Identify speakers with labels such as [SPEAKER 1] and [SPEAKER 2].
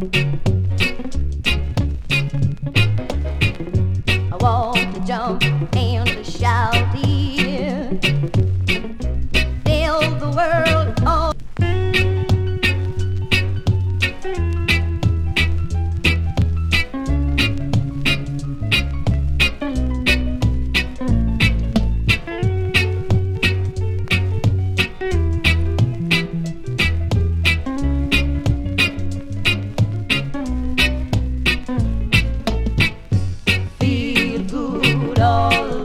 [SPEAKER 1] thank you
[SPEAKER 2] all